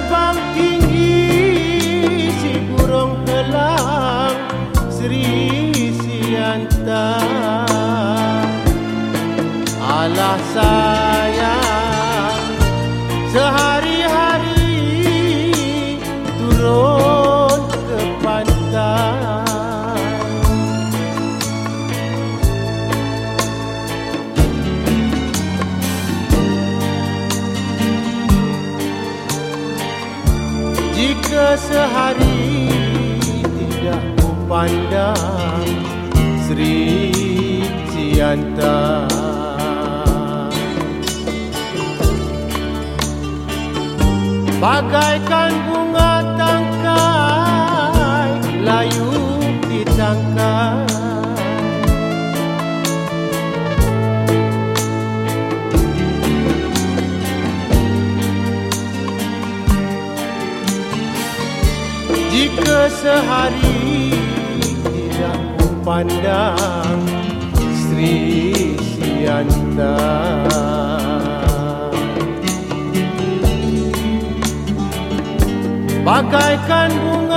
terbang tinggi si burung elang Sri Sianta. Alah sayang sehari sehari Tidak ku pandang Sri Ciantan Bagaikan bunga sehari tidak ku pandang Sri Siantar Bagaikan bunga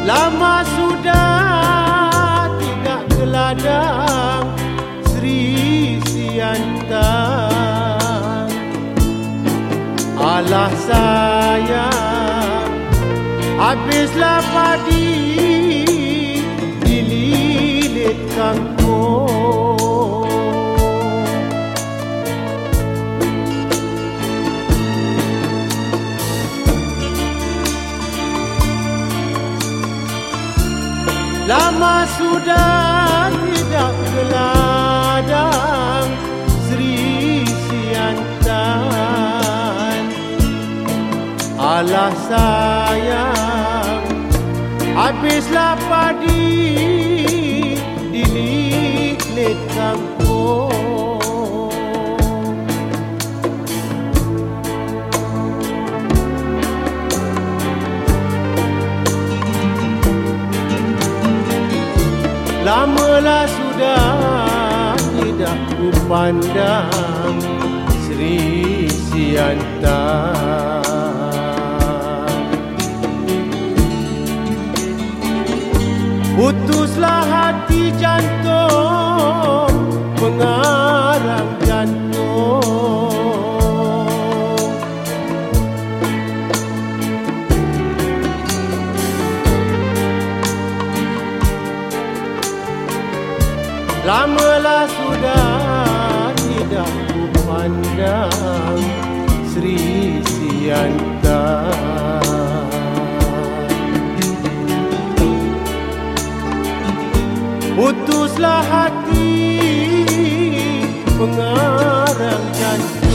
Lama sudah tidak geladang Sri Siantan Alah sayang Habislah padi Dililit kangkung Lama sudah tidak geladang Sri Siantan. Alah sayang Habislah padi kampung Lamalah sudah tidak ku pandang Sri Siantan Putuslah hati jantung Mengarang Lamalah sudah tidak ku pandang Sri Siantan Putuslah hati pengarang janji